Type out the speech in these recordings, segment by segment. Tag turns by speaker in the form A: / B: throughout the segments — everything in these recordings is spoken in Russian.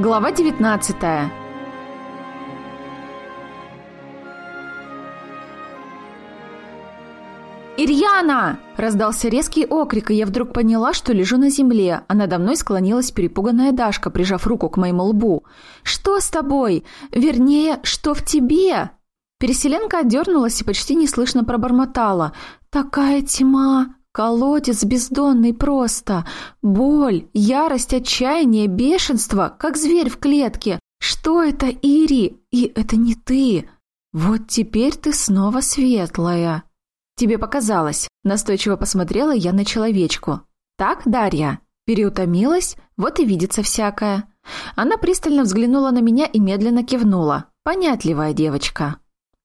A: Глава 19 «Ирьяна!» – раздался резкий окрик, и я вдруг поняла, что лежу на земле, а надо мной склонилась перепуганная Дашка, прижав руку к моему лбу. «Что с тобой? Вернее, что в тебе?» Переселенка отдернулась и почти неслышно пробормотала. «Такая тьма! Колодец бездонный просто! Боль, ярость, отчаяние, бешенство, как зверь в клетке! Что это, Ири? И это не ты! Вот теперь ты снова светлая!» «Тебе показалось», – настойчиво посмотрела я на человечку. «Так, Дарья?» Переутомилась, вот и видится всякое. Она пристально взглянула на меня и медленно кивнула. Понятливая девочка.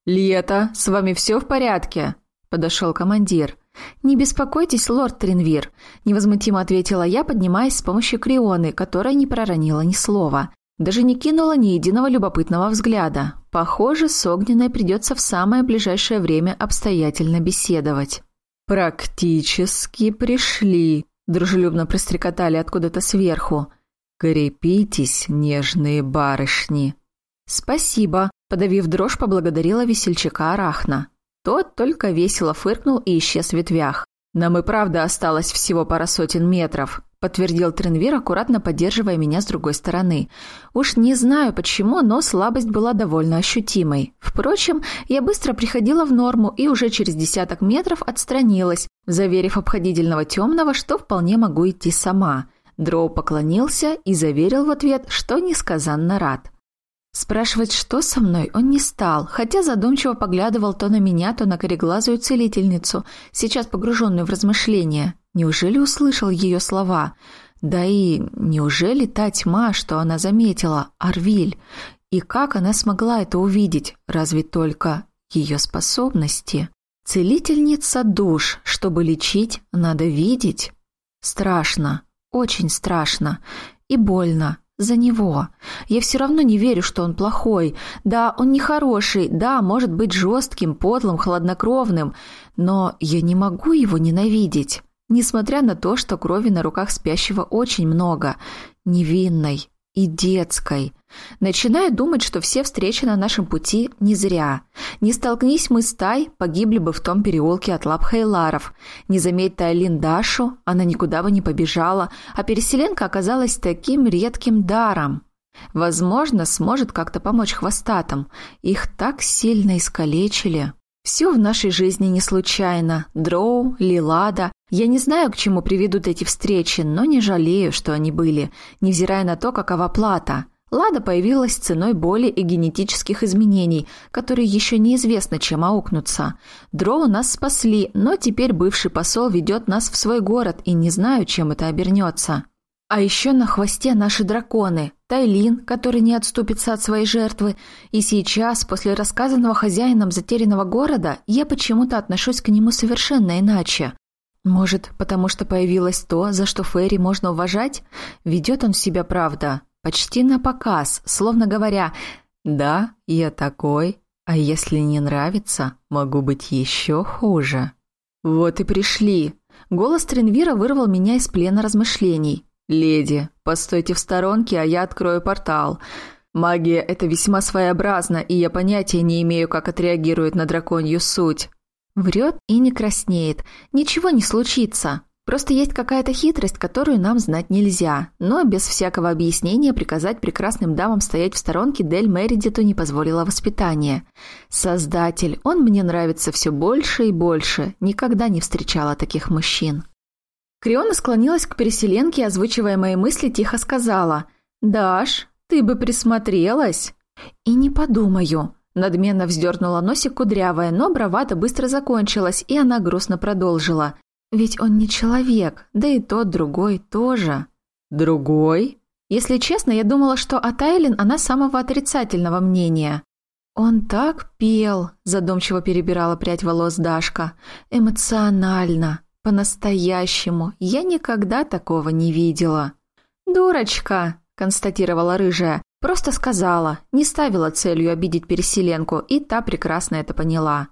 B: «Лето, с вами все в порядке?» – подошел командир.
A: «Не беспокойтесь, лорд Тринвир», – невозмутимо ответила я, поднимаясь с помощью Крионы, которая не проронила ни слова. Даже не кинула ни единого любопытного взгляда. Похоже, с Огненной придется в самое ближайшее время обстоятельно беседовать.
B: «Практически пришли», – дружелюбно прострекотали откуда-то сверху. «Крепитесь, нежные барышни».
A: «Спасибо», – подавив дрожь, поблагодарила весельчака Арахна. Тот только весело фыркнул и исчез в ветвях.
B: «Нам и правда осталось всего пара сотен метров», – подтвердил Тренвир, аккуратно поддерживая меня с другой стороны.
A: Уж не знаю почему, но слабость была довольно ощутимой. Впрочем, я быстро приходила в норму и уже через десяток метров отстранилась, заверив обходительного темного, что вполне могу идти сама. Дроу поклонился и заверил в ответ, что несказанно рад. Спрашивать, что со мной, он не стал, хотя задумчиво поглядывал то на меня, то на кореглазую целительницу, сейчас погруженную в размышления. Неужели услышал ее слова? Да и неужели та тьма, что она заметила, Арвиль? И как она смогла это увидеть? Разве только ее способности? Целительница душ, чтобы лечить, надо видеть. Страшно, очень страшно и больно, за него. Я все равно не верю, что он плохой. Да, он нехороший, да, может быть жестким, подлым, хладнокровным, но я не могу его ненавидеть. Несмотря на то, что крови на руках спящего очень много, невинной и детской. Начинаю думать, что все встречи на нашем пути не зря. Не столкнись мы с Тай, погибли бы в том переулке от лап Хейларов. Не заметь Тайлин Дашу, она никуда бы не побежала, а переселенка оказалась таким редким даром. Возможно, сможет как-то помочь хвостатам. Их так сильно искалечили. Все в нашей жизни не случайно. Дроу, Лилада. Я не знаю, к чему приведут эти встречи, но не жалею, что они были, невзирая на то, какова плата. Лада появилась ценой боли и генетических изменений, которые еще неизвестно, чем аукнутся. Дроу нас спасли, но теперь бывший посол ведет нас в свой город, и не знаю, чем это обернется. А еще на хвосте наши драконы. Тайлин, который не отступится от своей жертвы. И сейчас, после рассказанного хозяином затерянного города, я почему-то отношусь к нему совершенно иначе. Может, потому что появилось то, за что Ферри можно уважать? Ведет он себя, правда, почти на показ, словно говоря «Да, я такой, а если не нравится, могу быть еще хуже». Вот и пришли. Голос Тренвира вырвал меня из плена размышлений. «Леди, постойте в сторонке, а я открою портал. Магия – это весьма своеобразно, и я понятия не имею, как отреагирует на драконью суть». Врет и не краснеет. Ничего не случится. Просто есть какая-то хитрость, которую нам знать нельзя, но без всякого объяснения приказать прекрасным дамам стоять в сторонке Дель Мередиту не позволило воспитание. Создатель, он мне нравится все больше и больше, никогда не встречала таких мужчин. Криона склонилась к переселенке, озвучивая мои мысли, тихо сказала «Даш, ты бы присмотрелась?» «И не подумаю», Надменно вздернула носик кудрявая, но бравада быстро закончилась, и она грустно продолжила. Ведь он не человек, да и тот другой тоже.
B: Другой?
A: Если честно, я думала, что о Тайлин она самого отрицательного мнения. Он так пел, задумчиво перебирала прядь волос Дашка. Эмоционально, по-настоящему. Я никогда такого не видела. Дурочка, констатировала рыжая. Просто сказала, не ставила целью обидеть переселенку, и та прекрасно это поняла.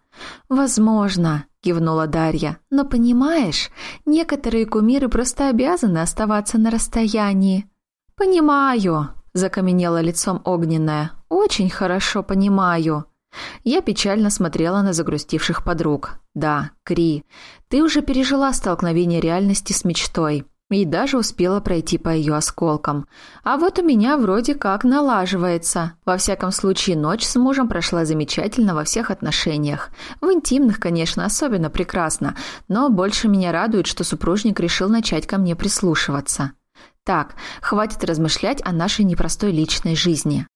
A: «Возможно», – кивнула Дарья, – «но понимаешь, некоторые кумиры просто обязаны оставаться на расстоянии». «Понимаю», –– закаменела лицом огненная. «Очень хорошо понимаю». Я печально смотрела на загрустивших подруг. «Да, Кри, ты уже пережила столкновение реальности с мечтой и даже успела пройти по ее осколкам. А вот у меня вроде как налаживается. Во всяком случае, ночь с мужем прошла замечательно во всех отношениях. В интимных, конечно, особенно прекрасно, но больше меня радует, что супружник решил начать ко мне прислушиваться. Так, хватит размышлять о нашей непростой личной жизни.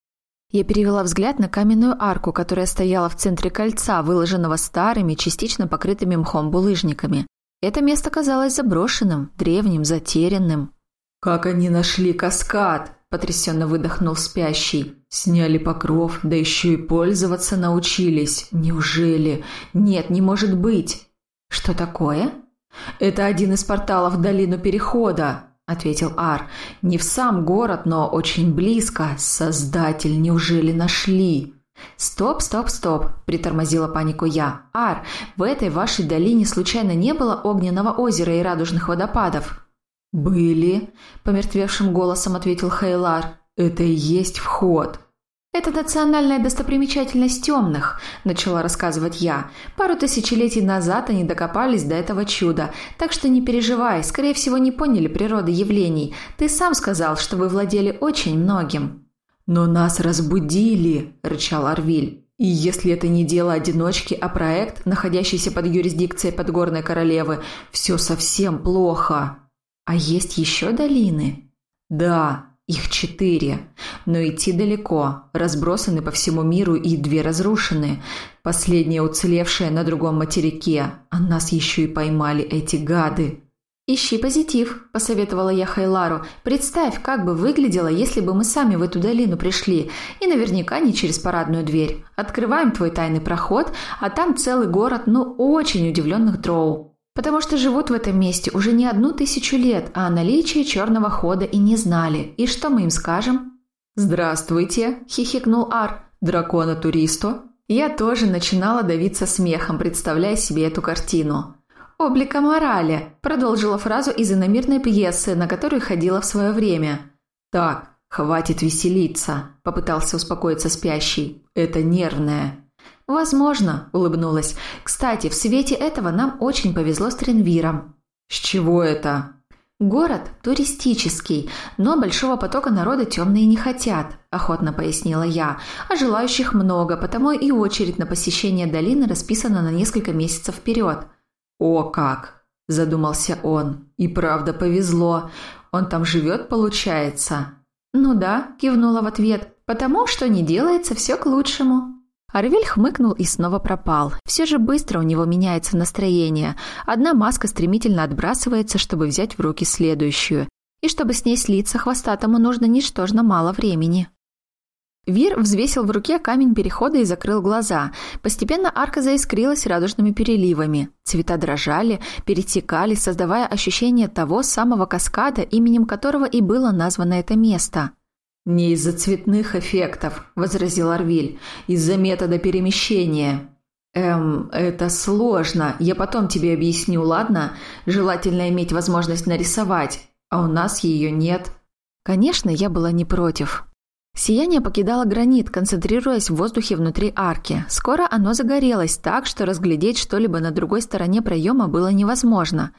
A: Я перевела взгляд на каменную арку, которая стояла в центре кольца, выложенного старыми, частично покрытыми мхом булыжниками. Это место казалось заброшенным, древним, затерянным.
B: «Как они нашли каскад?» – потрясенно выдохнул спящий. «Сняли покров, да еще и пользоваться научились. Неужели? Нет, не может быть!»
A: «Что такое?»
B: «Это один из порталов в долину Перехода», – ответил Ар. «Не в сам город, но очень близко. Создатель, неужели нашли?»
A: «Стоп, стоп, стоп!» – притормозила панику я. «Ар, в этой вашей долине случайно не было огненного озера и радужных водопадов?»
B: «Были», – помертвевшим голосом ответил Хейлар. «Это и есть вход».
A: «Это национальная достопримечательность темных», – начала рассказывать я. «Пару тысячелетий назад они докопались до этого чуда, так что не переживай, скорее всего, не поняли природы явлений. Ты сам сказал, что вы владели очень многим».
B: «Но нас разбудили!» – рычал Арвиль. «И если это не дело одиночки, а проект, находящийся под юрисдикцией Подгорной Королевы, все совсем плохо!»
A: «А есть еще долины?»
B: «Да, их четыре. Но идти далеко, разбросаны по всему миру и две разрушены. Последняя уцелевшая на другом материке, а нас еще и поймали эти гады!»
A: «Ищи позитив», – посоветовала я Хайлару. «Представь, как бы выглядело, если бы мы сами в эту долину пришли. И наверняка не через парадную дверь. Открываем твой тайный проход, а там целый город, ну, очень удивленных дроу. Потому что живут в этом месте уже не одну тысячу лет, а о наличии черного хода и не знали. И что мы им скажем?»
B: «Здравствуйте», – хихикнул Ар. «Дракона-туристу?» Я тоже начинала давиться смехом, представляя себе эту картину.
A: «Облика морали», – продолжила фразу из иномирной пьесы, на которую ходила в свое время.
B: «Так, хватит веселиться», – попытался успокоиться спящий. «Это нервное».
A: «Возможно», – улыбнулась. «Кстати, в свете этого нам очень повезло с Тренвиром».
B: «С чего это?»
A: «Город туристический, но большого потока народа темные не хотят», – охотно пояснила я. «А желающих много, потому и очередь на посещение долины расписана на несколько месяцев вперед».
B: «О как!» – задумался он. «И правда повезло. Он там живет, получается?»
A: «Ну да», – кивнула в ответ, «потому что не делается все к лучшему». Арвель хмыкнул и снова пропал. Все же быстро у него меняется настроение. Одна маска стремительно отбрасывается, чтобы взять в руки следующую. И чтобы с ней слиться хвостатому, нужно ничтожно мало времени. Вир взвесил в руке камень перехода и закрыл глаза. Постепенно арка заискрилась радужными переливами. Цвета дрожали, перетекали, создавая ощущение того самого каскада, именем которого и было названо это место.
B: «Не из-за цветных эффектов», – возразил Арвиль, – «из-за метода перемещения». «Эм, это сложно. Я потом тебе объясню, ладно? Желательно иметь возможность нарисовать, а у нас ее нет».
A: Конечно, я была не против. Сияние покидало гранит, концентрируясь в воздухе внутри арки. Скоро оно загорелось так, что разглядеть что-либо на другой стороне проема было невозможно.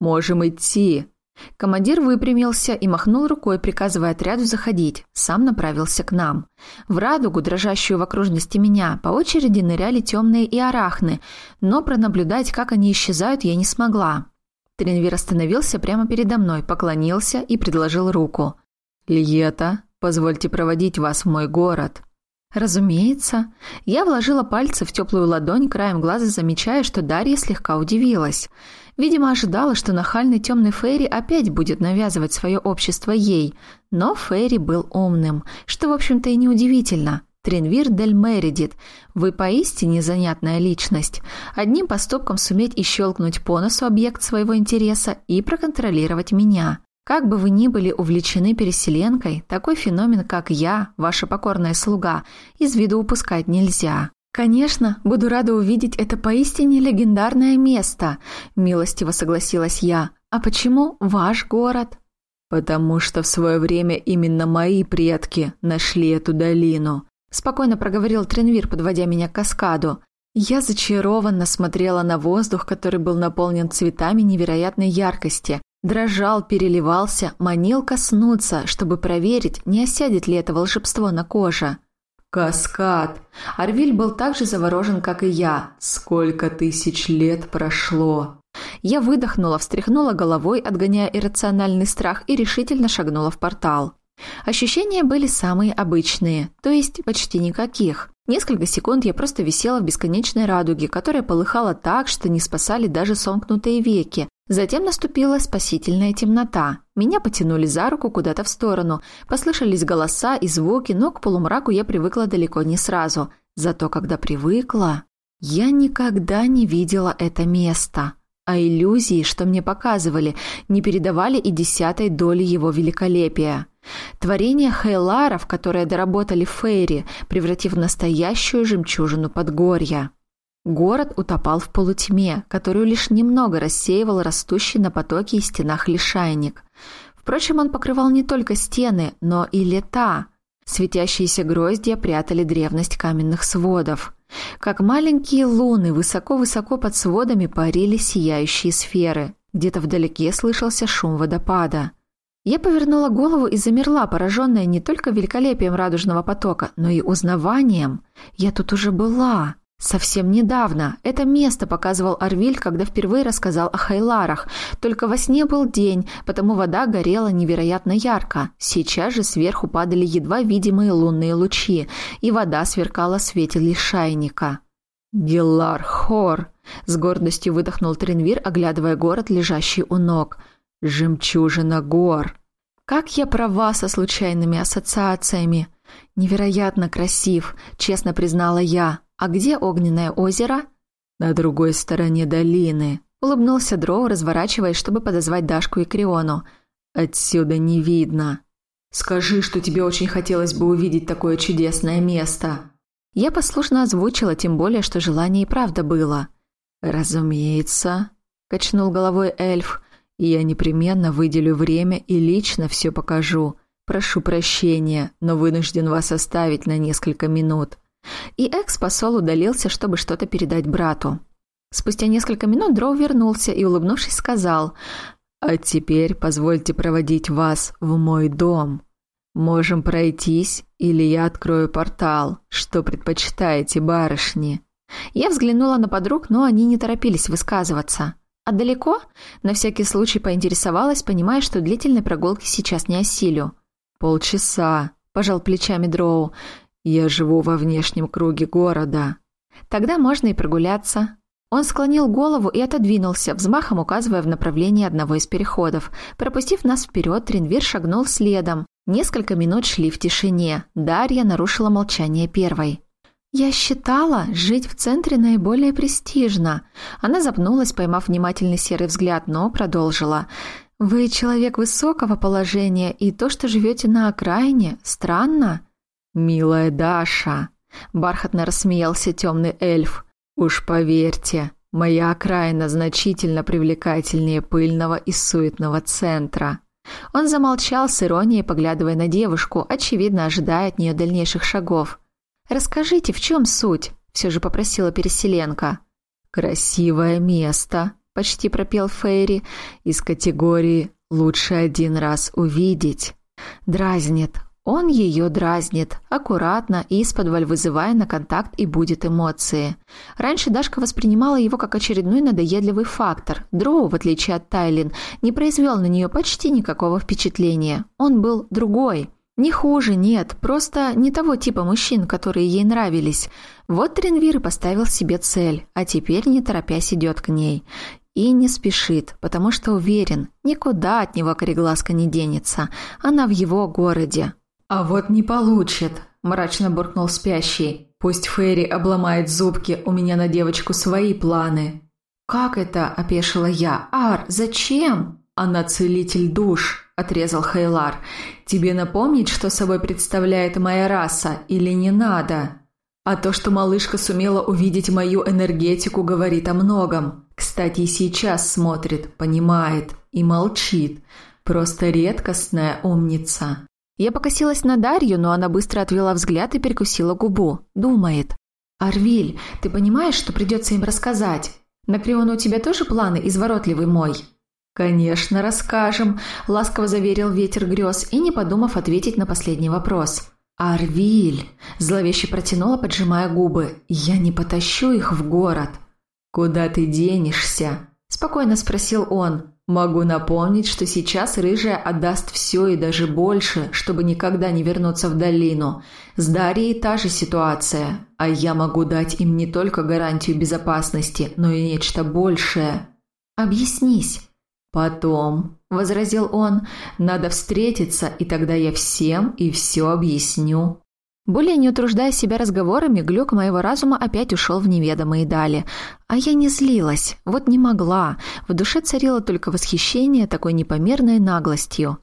B: «Можем идти!»
A: Командир выпрямился и махнул рукой, приказывая отряду заходить. Сам направился к нам. В радугу, дрожащую в окружности меня, по очереди ныряли темные и арахны, но пронаблюдать, как они исчезают, я не смогла. Тренвир остановился прямо передо мной, поклонился и предложил руку.
B: «Льета, Позвольте проводить вас в мой город».
A: «Разумеется». Я вложила пальцы в теплую ладонь, краем глаза замечая, что Дарья слегка удивилась. Видимо, ожидала, что нахальный темный Фейри опять будет навязывать свое общество ей. Но Фейри был умным, что, в общем-то, и неудивительно. Тренвир Дель Мередит, вы поистине занятная личность. Одним поступком суметь и щелкнуть по носу объект своего интереса и проконтролировать меня. Как бы вы ни были увлечены переселенкой, такой феномен, как я, ваша покорная слуга, из виду упускать нельзя. Конечно, буду рада увидеть это поистине легендарное место, милостиво согласилась я. А почему ваш город?
B: «Потому что в свое время именно мои предки нашли эту долину», спокойно проговорил Тренвир, подводя меня к каскаду. Я зачарованно смотрела на воздух, который был наполнен цветами невероятной яркости. Дрожал, переливался, манил коснуться, чтобы проверить, не осядет ли это волшебство на коже. «Каскад!» Арвиль был так же заворожен, как и я. «Сколько тысяч лет прошло!» Я выдохнула, встряхнула головой, отгоняя иррациональный страх, и решительно шагнула в портал. Ощущения были самые обычные, то есть почти никаких. Несколько секунд я просто висела в бесконечной радуге, которая полыхала так, что не спасали даже сомкнутые веки, Затем наступила спасительная темнота. Меня потянули за руку куда-то в сторону. Послышались голоса и звуки, но к полумраку я привыкла далеко не сразу. Зато когда привыкла, я никогда не видела это место. А иллюзии, что мне показывали, не передавали и десятой доли его великолепия. Творение Хейларов, которые доработали Фейри, превратив в настоящую жемчужину подгорья. Город утопал в полутьме, которую лишь немного рассеивал растущий на потоке и стенах лишайник. Впрочем, он покрывал не только стены, но и лета. Светящиеся гроздья прятали древность каменных сводов. Как маленькие луны, высоко-высоко под сводами парили сияющие сферы. Где-то вдалеке слышался шум водопада. Я повернула голову и замерла, пораженная не только великолепием радужного потока, но и узнаванием. Я тут уже была. Совсем недавно это место показывал Арвиль, когда впервые рассказал о Хайларах. Только во сне был день, потому вода горела невероятно ярко. Сейчас же сверху падали едва видимые лунные лучи, и вода сверкала в свете лишайника. «Геллар Хор!» — с гордостью выдохнул Тренвир, оглядывая город, лежащий у ног. «Жемчужина гор!» «Как я права со случайными ассоциациями!» «Невероятно красив!» — честно признала я. «А где огненное озеро?» «На другой стороне долины», — улыбнулся Дроу, разворачиваясь, чтобы подозвать Дашку и Криону. «Отсюда не видно». «Скажи, что тебе очень хотелось бы увидеть такое чудесное место». Я послушно озвучила, тем более, что желание и правда было. «Разумеется», — качнул головой эльф, — «я непременно выделю время и лично все покажу. Прошу прощения, но вынужден вас оставить на несколько минут». И экс-посол удалился, чтобы что-то передать брату. Спустя несколько минут Дроу вернулся и, улыбнувшись, сказал «А теперь позвольте проводить вас в мой дом. Можем пройтись, или я открою портал. Что предпочитаете, барышни?» Я взглянула на подруг, но они не торопились высказываться. «А далеко?» На всякий случай поинтересовалась, понимая, что длительной прогулки сейчас не осилю. «Полчаса», – пожал плечами Дроу. «Я живу во внешнем круге города». «Тогда можно и прогуляться». Он склонил голову и отодвинулся, взмахом указывая в направлении одного из переходов. Пропустив нас вперед, Тринвир шагнул следом. Несколько минут шли в тишине. Дарья нарушила молчание первой. «Я считала, жить в центре наиболее престижно». Она запнулась, поймав внимательный серый взгляд, но продолжила. «Вы человек высокого положения, и то, что живете на окраине, странно». «Милая Даша!» – бархатно рассмеялся темный эльф. «Уж поверьте, моя окраина значительно привлекательнее пыльного и суетного центра». Он замолчал с иронией, поглядывая на девушку, очевидно ожидая от нее дальнейших шагов. «Расскажите, в чем суть?» – все же попросила Переселенка. «Красивое место», – почти пропел Фейри, из категории «лучше один раз увидеть». Дразнит, он ее дразнит, аккуратно и из-под вызывая на контакт и будет эмоции. Раньше Дашка воспринимала его как очередной надоедливый фактор. Дроу, в отличие от Тайлин, не произвел на нее почти никакого впечатления. Он был другой. Не хуже, нет, просто не того типа мужчин, которые ей нравились. Вот Тренвир поставил себе цель, а теперь не торопясь идет к ней. И не спешит, потому что уверен, никуда от него кореглазка не денется. Она в его городе.
C: «А вот не получит», – мрачно буркнул спящий. «Пусть Ферри обломает зубки, у меня на девочку свои планы».
B: «Как это?» – опешила я. «Ар, зачем?»
C: «Она целитель душ», – отрезал Хейлар. «Тебе напомнить, что собой представляет моя раса, или не надо?» А то, что малышка сумела увидеть мою энергетику, говорит о многом. Кстати, и сейчас смотрит, понимает и молчит.
B: Просто редкостная умница».
A: Я покосилась на Дарью, но она быстро отвела взгляд и перекусила губу. Думает.
B: «Арвиль, ты понимаешь, что придется им рассказать? На Криона у тебя тоже планы, изворотливый мой?» «Конечно, расскажем», – ласково заверил ветер грез и, не подумав, ответить на последний вопрос. «Арвиль!» – зловеще протянула, поджимая губы. «Я не потащу их в город». «Куда ты денешься?» – спокойно спросил он. «Могу напомнить, что сейчас Рыжая отдаст все и даже больше, чтобы никогда не вернуться в долину. С Дарьей та же ситуация, а я могу дать им не только гарантию безопасности, но и нечто большее». «Объяснись». «Потом», – возразил он, – «надо встретиться, и тогда я всем и все объясню».
A: Более не утруждая себя разговорами, глюк моего разума опять ушел в неведомые дали. А я не злилась, вот не могла. В душе царило только восхищение такой непомерной наглостью.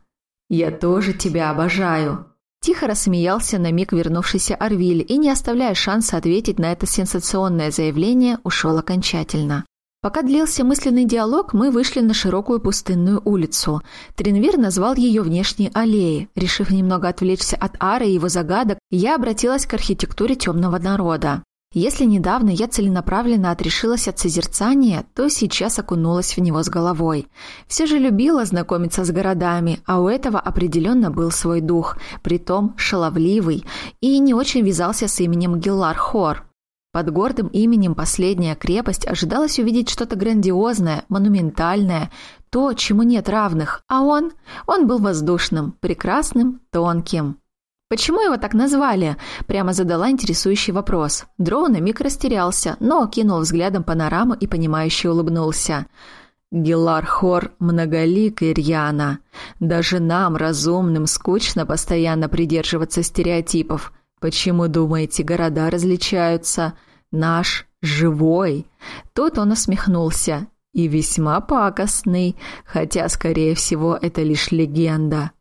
B: «Я тоже тебя обожаю»,
A: Тихо рассмеялся на миг вернувшийся Арвиль и, не оставляя шанса ответить на это сенсационное заявление, ушел окончательно. Пока длился мысленный диалог, мы вышли на широкую пустынную улицу. Тренвир назвал ее внешней аллеей. Решив немного отвлечься от Ары и его загадок, я обратилась к архитектуре темного народа. Если недавно я целенаправленно отрешилась от созерцания, то сейчас окунулась в него с головой. Все же любила знакомиться с городами, а у этого определенно был свой дух, притом шаловливый, и не очень вязался с именем Гиллар Хор. Под гордым именем «Последняя крепость» ожидалось увидеть что-то грандиозное, монументальное, то, чему нет равных, а он, он был воздушным, прекрасным, тонким. «Почему его так назвали?» – прямо задала интересующий вопрос. Дроу на миг растерялся, но окинул взглядом панораму и понимающе улыбнулся. «Гелар Хор многолик, Ирьяна. Даже нам, разумным, скучно постоянно придерживаться стереотипов. Почему, думаете, города различаются? Наш живой. Тут он усмехнулся. И весьма пакостный, хотя, скорее всего, это лишь легенда.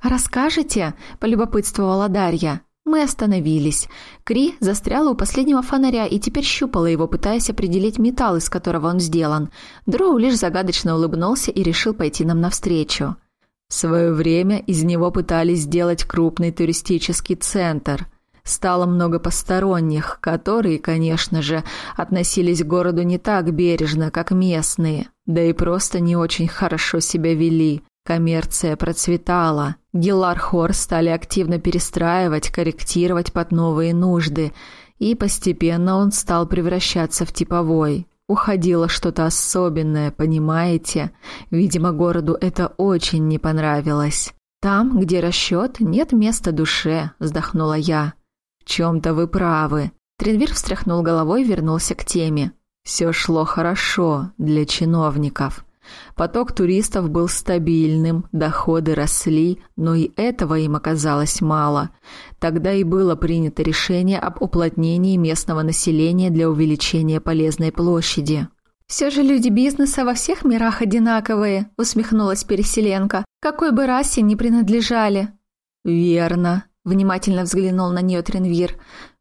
A: «Расскажете?» – полюбопытствовала Дарья. Мы остановились. Кри застряла у последнего фонаря и теперь щупала его, пытаясь определить металл, из которого он сделан. Дроу лишь загадочно улыбнулся и решил пойти нам навстречу. В свое время из него пытались сделать крупный туристический центр – Стало много посторонних, которые, конечно же, относились к городу не так бережно, как местные, да и просто не очень хорошо себя вели. Коммерция процветала. Гелархор стали активно перестраивать, корректировать под новые нужды, и постепенно он стал превращаться в типовой. Уходило что-то особенное, понимаете? Видимо, городу это очень не понравилось. «Там, где расчет, нет места душе», – вздохнула я чем-то вы правы». Тренвир встряхнул головой и вернулся к теме. Все шло хорошо для чиновников. Поток туристов был стабильным, доходы росли, но и этого им оказалось мало. Тогда и было принято решение об уплотнении местного населения для увеличения полезной площади. «Все же люди бизнеса во всех мирах одинаковые», — усмехнулась Переселенка. «Какой бы расе ни принадлежали».
B: «Верно», Внимательно взглянул на нее Тренвир.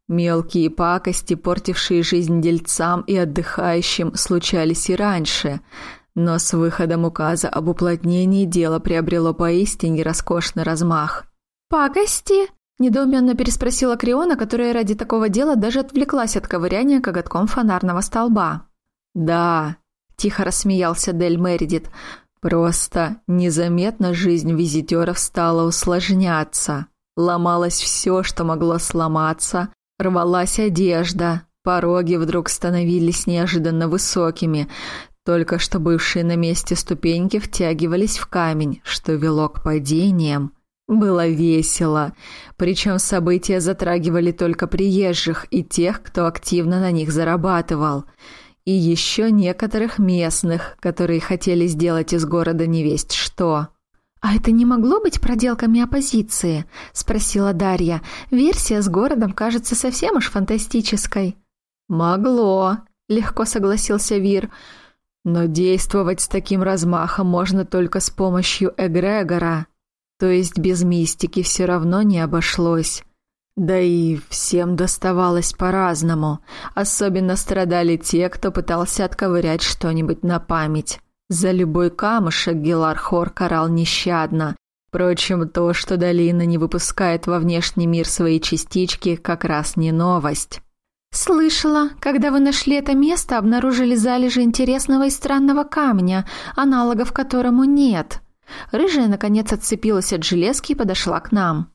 B: Мелкие пакости, портившие жизнь дельцам и отдыхающим, случались и раньше. Но с выходом указа об уплотнении дело приобрело поистине роскошный размах.
A: «Пакости?» – недоуменно переспросила Криона, которая ради такого дела даже отвлеклась от ковыряния коготком фонарного столба.
B: «Да», – тихо рассмеялся Дель Мередит, – «просто незаметно жизнь визитеров стала усложняться». Ломалось все, что могло сломаться, рвалась одежда, пороги вдруг становились неожиданно высокими, только что бывшие на месте ступеньки втягивались в камень, что вело к падениям. Было весело, причем события затрагивали только приезжих и тех, кто активно на них зарабатывал, и еще некоторых местных, которые хотели сделать из города невесть что.
A: «А это не могло быть проделками оппозиции?» – спросила Дарья. «Версия с городом кажется совсем уж фантастической».
B: «Могло», – легко согласился Вир. «Но действовать с таким размахом можно только с помощью эгрегора. То есть без мистики все равно не обошлось». Да и всем доставалось по-разному. Особенно страдали те, кто пытался отковырять что-нибудь на память.
C: За любой камушек Гелархор карал нещадно. Впрочем, то, что долина не выпускает во внешний мир свои частички, как раз не новость.
A: «Слышала, когда вы нашли это место, обнаружили залежи интересного и странного камня, аналогов которому нет». Рыжая, наконец, отцепилась от железки и подошла к нам.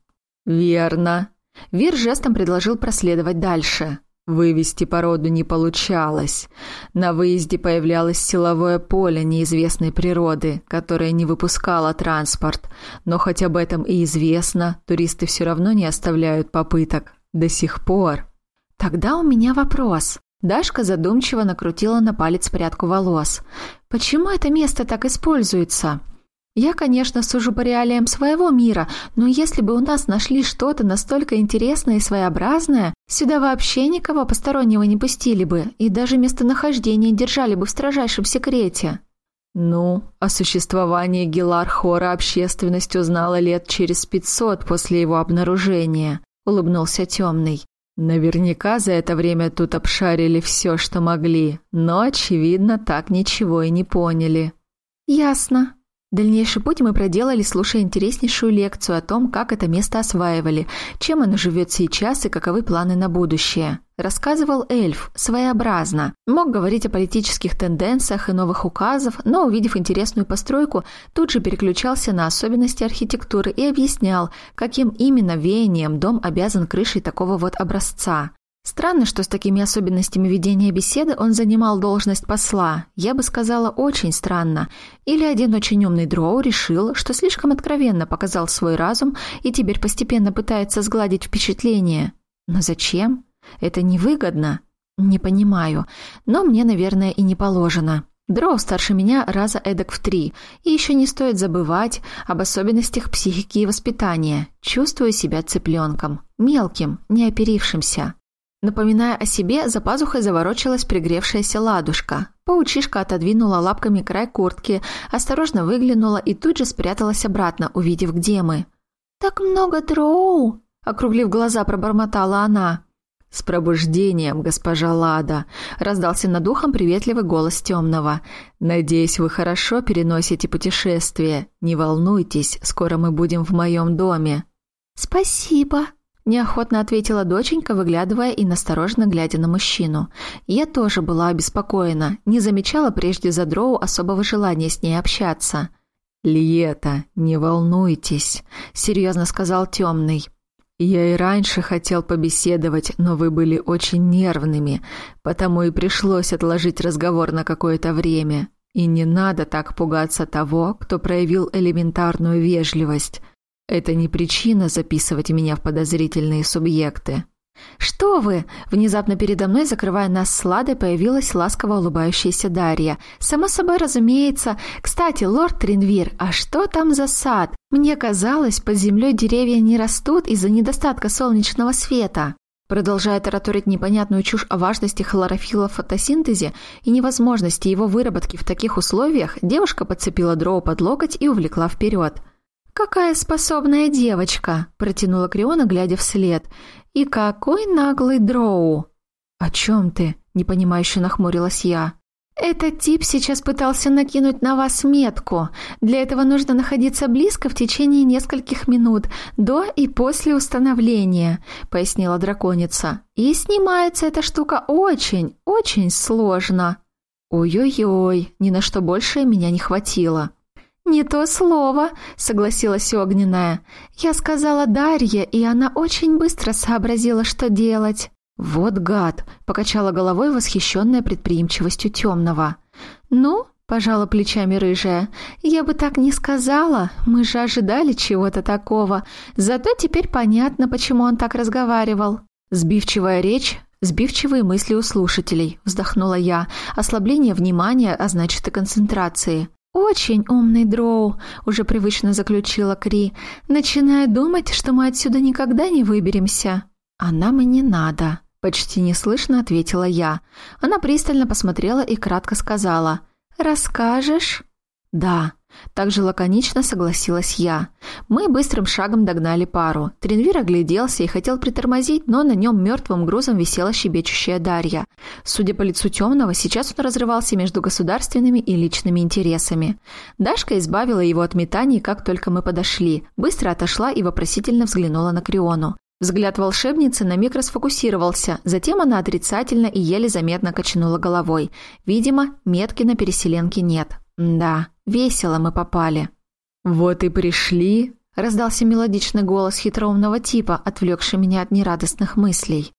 C: «Верно».
A: Вир жестом предложил проследовать дальше.
C: Вывести породу не получалось. На выезде появлялось силовое поле неизвестной природы, которое не выпускало транспорт. Но хоть об этом и известно, туристы все равно не оставляют попыток. До сих пор.
A: Тогда у меня вопрос. Дашка задумчиво накрутила на палец прядку волос. Почему это место так используется? Я, конечно, сужу по реалиям своего мира, но если бы у нас нашли что-то настолько интересное и своеобразное, сюда вообще никого постороннего не пустили бы, и даже местонахождение держали бы в строжайшем секрете.
C: Ну, о существовании Гелархора общественность узнала лет через пятьсот после его обнаружения, улыбнулся темный. Наверняка за это время тут обшарили все, что могли, но, очевидно, так ничего и не поняли.
A: Ясно. Дальнейший путь мы проделали, слушая интереснейшую лекцию о том, как это место осваивали, чем оно живет сейчас и каковы планы на будущее. Рассказывал эльф, своеобразно. Мог говорить о политических тенденциях и новых указов, но, увидев интересную постройку, тут же переключался на особенности архитектуры и объяснял, каким именно веянием дом обязан крышей такого вот образца. Странно, что с такими особенностями ведения беседы он занимал должность посла. Я бы сказала, очень странно. Или один очень умный дроу решил, что слишком откровенно показал свой разум и теперь постепенно пытается сгладить впечатление. Но зачем? Это невыгодно? Не понимаю. Но мне, наверное, и не положено. Дроу старше меня раза эдак в три, и еще не стоит забывать об особенностях психики и воспитания. Чувствую себя цыпленком, мелким, неоперившимся. Напоминая о себе, за пазухой заворочилась пригревшаяся ладушка. Паучишка отодвинула лапками край куртки, осторожно выглянула и тут же спряталась обратно, увидев, где мы. «Так много дроу!» — округлив глаза, пробормотала она.
C: «С пробуждением, госпожа Лада!» — раздался над ухом приветливый голос темного. «Надеюсь, вы хорошо переносите путешествие. Не волнуйтесь, скоро мы будем в моем доме».
A: «Спасибо!» Неохотно ответила доченька, выглядывая и настороженно глядя на мужчину. Я тоже была обеспокоена, не замечала прежде за Дроу особого желания с ней общаться.
C: «Лиета, не волнуйтесь», — серьезно сказал темный. «Я и раньше хотел побеседовать, но вы были очень нервными, потому и пришлось отложить разговор на какое-то время. И не надо так пугаться того, кто проявил элементарную вежливость. Это не причина записывать меня в подозрительные субъекты.
A: «Что вы?» Внезапно передо мной, закрывая нас с Ладой, появилась ласково улыбающаяся Дарья. «Само собой, разумеется. Кстати, лорд Тринвир, а что там за сад? Мне казалось, под землей деревья не растут из-за недостатка солнечного света». Продолжая тараторить непонятную чушь о важности хлорофилла в фотосинтезе и невозможности его выработки в таких условиях, девушка подцепила дроу под локоть и увлекла вперед. «Какая способная девочка!» – протянула Криона, глядя вслед. «И какой наглый дроу!» «О чем ты?» – непонимающе нахмурилась я. «Этот тип сейчас пытался накинуть на вас метку. Для этого нужно находиться близко в течение нескольких минут, до и после установления», — пояснила драконица. «И снимается эта штука очень, очень сложно». «Ой-ой-ой, ни на что большее меня не хватило». «Не то слово», — согласилась Огненная. «Я сказала Дарье, и она очень быстро сообразила, что делать». «Вот гад!» — покачала головой восхищенная предприимчивостью темного. «Ну?» — пожала плечами рыжая. «Я бы так не сказала. Мы же ожидали чего-то такого. Зато теперь понятно, почему он так разговаривал».
C: Сбивчивая речь Сбивчивые мысли у слушателей, вздохнула я. Ослабление внимания, а значит и концентрации.
A: «Очень умный дроу», — уже привычно заключила Кри, начиная думать, что мы отсюда никогда не выберемся.
C: «А нам и не надо», — почти неслышно ответила я. Она пристально посмотрела и кратко сказала.
A: «Расскажешь?»
C: «Да»,
A: Также лаконично согласилась я. Мы быстрым шагом догнали пару. Тренвир огляделся и хотел притормозить, но на нем мертвым грузом висела щебечущая Дарья. Судя по лицу темного, сейчас он разрывался между государственными и личными интересами. Дашка избавила его от метаний, как только мы подошли. Быстро отошла и вопросительно взглянула на Криону. Взгляд волшебницы на миг расфокусировался, затем она отрицательно и еле заметно качнула головой. Видимо, метки на переселенке нет. Да, весело мы попали.
C: «Вот и пришли», — раздался мелодичный голос хитроумного типа, отвлекший меня от нерадостных мыслей.